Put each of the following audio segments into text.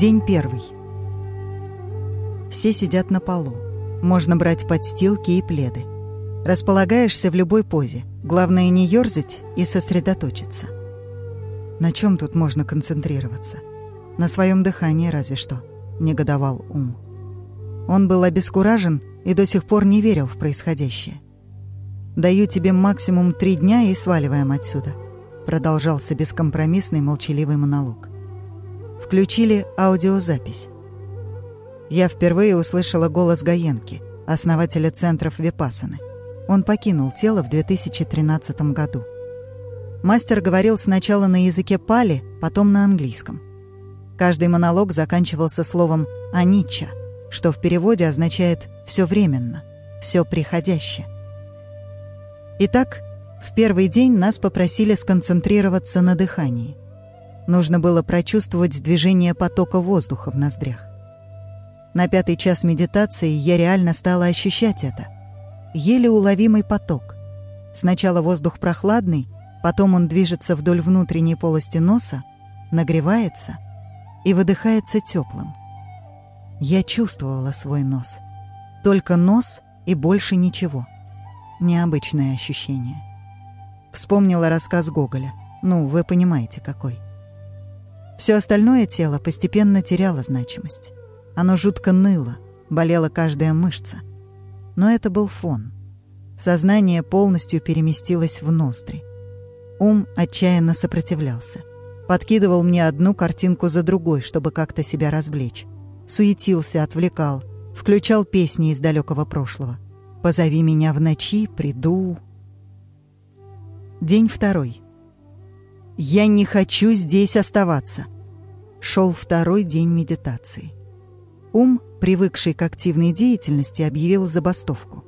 День первый. Все сидят на полу. Можно брать подстилки и пледы. Располагаешься в любой позе. Главное не ёрзать и сосредоточиться. На чем тут можно концентрироваться? На своем дыхании разве что, негодовал ум. Он был обескуражен и до сих пор не верил в происходящее. «Даю тебе максимум три дня и сваливаем отсюда», продолжался бескомпромиссный молчаливый монолог. Включили аудиозапись. Я впервые услышала голос Гаенки, основателя центров Випасаны. Он покинул тело в 2013 году. Мастер говорил сначала на языке пали, потом на английском. Каждый монолог заканчивался словом «анича», что в переводе означает «все временно», «все приходящее». Итак, в первый день нас попросили сконцентрироваться на дыхании. Нужно было прочувствовать движение потока воздуха в ноздрях. На пятый час медитации я реально стала ощущать это. Еле уловимый поток. Сначала воздух прохладный, потом он движется вдоль внутренней полости носа, нагревается и выдыхается теплым. Я чувствовала свой нос. Только нос и больше ничего. Необычное ощущение. Вспомнила рассказ Гоголя. Ну, вы понимаете, какой. Все остальное тело постепенно теряло значимость. Оно жутко ныло, болела каждая мышца. Но это был фон. Сознание полностью переместилось в ноздри. Ум отчаянно сопротивлялся. Подкидывал мне одну картинку за другой, чтобы как-то себя развлечь. Суетился, отвлекал, включал песни из далекого прошлого. «Позови меня в ночи, приду». День второй. «Я не хочу здесь оставаться!» Шел второй день медитации. Ум, привыкший к активной деятельности, объявил забастовку.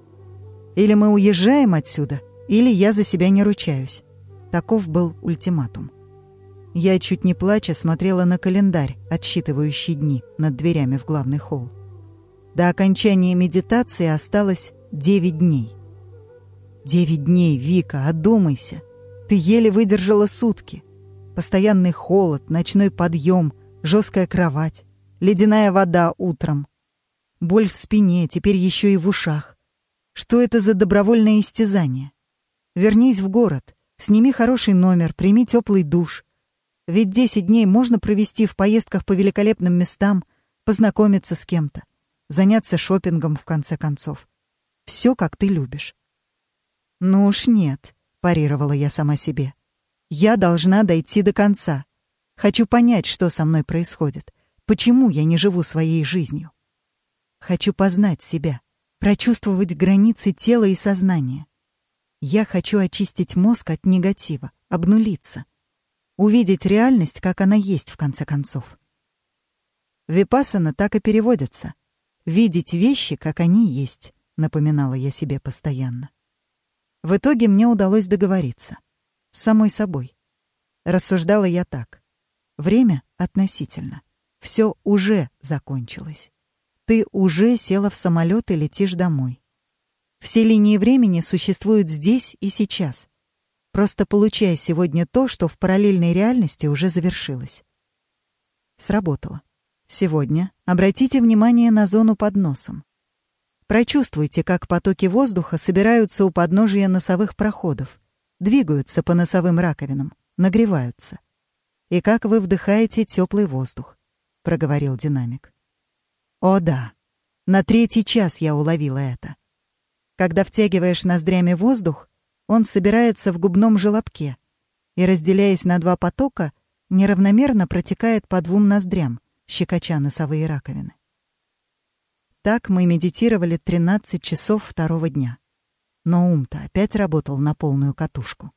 «Или мы уезжаем отсюда, или я за себя не ручаюсь». Таков был ультиматум. Я, чуть не плача, смотрела на календарь, отсчитывающий дни над дверями в главный холл. До окончания медитации осталось девять дней. Девять дней, Вика, одумайся. Ты еле выдержала сутки. Постоянный холод, ночной подъем, жесткая кровать, ледяная вода утром. Боль в спине, теперь еще и в ушах. Что это за добровольное истязание? Вернись в город, сними хороший номер, прими теплый душ. Ведь десять дней можно провести в поездках по великолепным местам, познакомиться с кем-то, заняться шопингом в конце концов. Все, как ты любишь. Ну уж нет парировала я сама себе. Я должна дойти до конца. Хочу понять, что со мной происходит. Почему я не живу своей жизнью? Хочу познать себя, прочувствовать границы тела и сознания. Я хочу очистить мозг от негатива, обнулиться. Увидеть реальность, как она есть, в конце концов. Випассана так и переводится. «Видеть вещи, как они есть», — напоминала я себе постоянно. В итоге мне удалось договориться. С самой собой. Рассуждала я так. Время относительно. Все уже закончилось. Ты уже села в самолет и летишь домой. Все линии времени существуют здесь и сейчас. Просто получай сегодня то, что в параллельной реальности уже завершилось. Сработало. Сегодня обратите внимание на зону под носом. Прочувствуйте, как потоки воздуха собираются у подножия носовых проходов, двигаются по носовым раковинам, нагреваются. И как вы вдыхаете теплый воздух, проговорил динамик. О да, на третий час я уловила это. Когда втягиваешь ноздрями воздух, он собирается в губном желобке и, разделяясь на два потока, неравномерно протекает по двум ноздрям, щекоча носовые раковины. Так мы медитировали 13 часов второго дня. Но ум-то опять работал на полную катушку.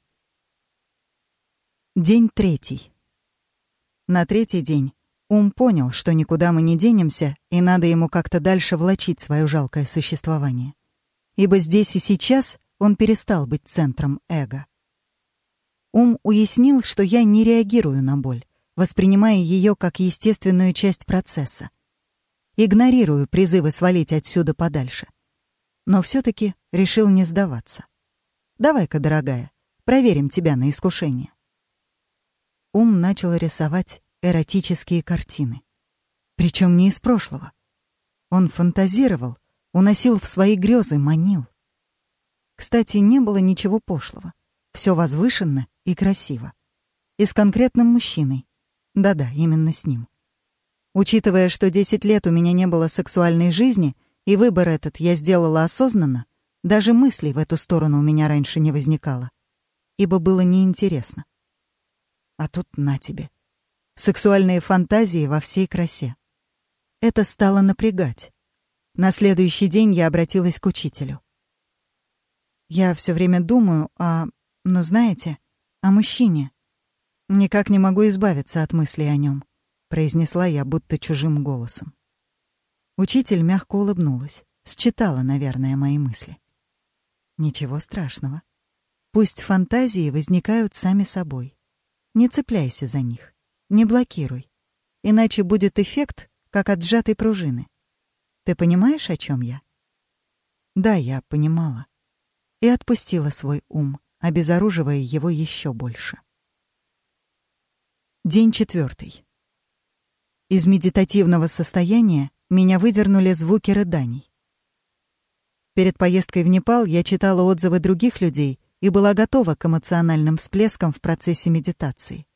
День третий. На третий день ум понял, что никуда мы не денемся, и надо ему как-то дальше влачить свое жалкое существование. Ибо здесь и сейчас он перестал быть центром эго. Ум уяснил, что я не реагирую на боль, воспринимая ее как естественную часть процесса, игнорирую призывы свалить отсюда подальше. Но все-таки решил не сдаваться. «Давай-ка, дорогая, проверим тебя на искушение». Ум начал рисовать эротические картины. Причем не из прошлого. Он фантазировал, уносил в свои грезы, манил. Кстати, не было ничего пошлого. Все возвышенно и красиво. И с конкретным мужчиной. Да-да, именно с ним. Учитывая, что 10 лет у меня не было сексуальной жизни, и выбор этот я сделала осознанно, даже мыслей в эту сторону у меня раньше не возникало, ибо было неинтересно. А тут на тебе. Сексуальные фантазии во всей красе. Это стало напрягать. На следующий день я обратилась к учителю. Я все время думаю о... Ну, знаете, о мужчине. Никак не могу избавиться от мыслей о нем произнесла я будто чужим голосом. Учитель мягко улыбнулась, считала, наверное, мои мысли. Ничего страшного. Пусть фантазии возникают сами собой. Не цепляйся за них, не блокируй, иначе будет эффект, как от сжатой пружины. Ты понимаешь, о чем я? Да, я понимала. И отпустила свой ум, обезоруживая его еще больше. День четвертый. Из медитативного состояния меня выдернули звуки рыданий. Перед поездкой в Непал я читала отзывы других людей и была готова к эмоциональным всплескам в процессе медитации.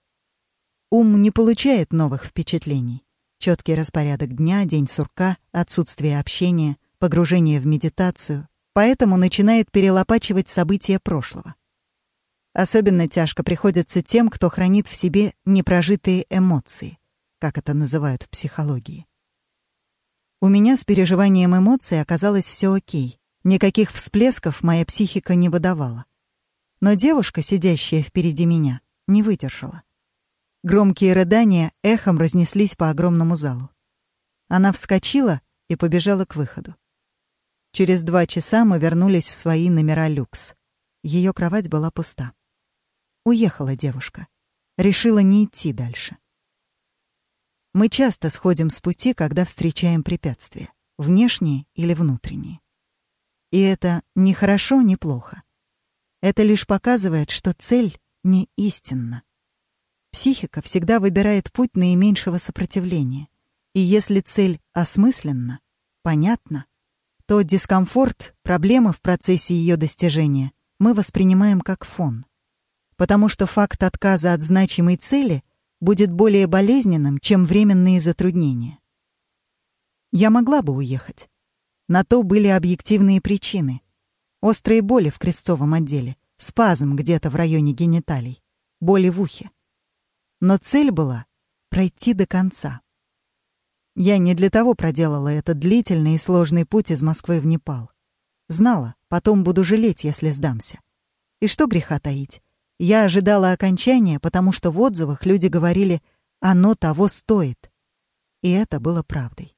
Ум не получает новых впечатлений. Четкий распорядок дня, день сурка, отсутствие общения, погружение в медитацию, поэтому начинает перелопачивать события прошлого. Особенно тяжко приходится тем, кто хранит в себе непрожитые эмоции как это называют в психологии. У меня с переживанием эмоций оказалось все окей. Никаких всплесков моя психика не выдавала. Но девушка, сидящая впереди меня, не выдержала. Громкие рыдания эхом разнеслись по огромному залу. Она вскочила и побежала к выходу. Через два часа мы вернулись в свои номера люкс. Ее кровать была пуста. Уехала девушка. Решила не идти дальше. Мы часто сходим с пути, когда встречаем препятствия, внешние или внутренние. И это ни хорошо, ни плохо. Это лишь показывает, что цель не истинна. Психика всегда выбирает путь наименьшего сопротивления. И если цель осмысленна, понятна, то дискомфорт, проблемы в процессе ее достижения мы воспринимаем как фон. Потому что факт отказа от значимой цели будет более болезненным, чем временные затруднения. Я могла бы уехать. На то были объективные причины. Острые боли в крестцовом отделе, спазм где-то в районе гениталий, боли в ухе. Но цель была — пройти до конца. Я не для того проделала этот длительный и сложный путь из Москвы в Непал. Знала, потом буду жалеть, если сдамся. И что греха таить? Я ожидала окончания, потому что в отзывах люди говорили «оно того стоит». И это было правдой.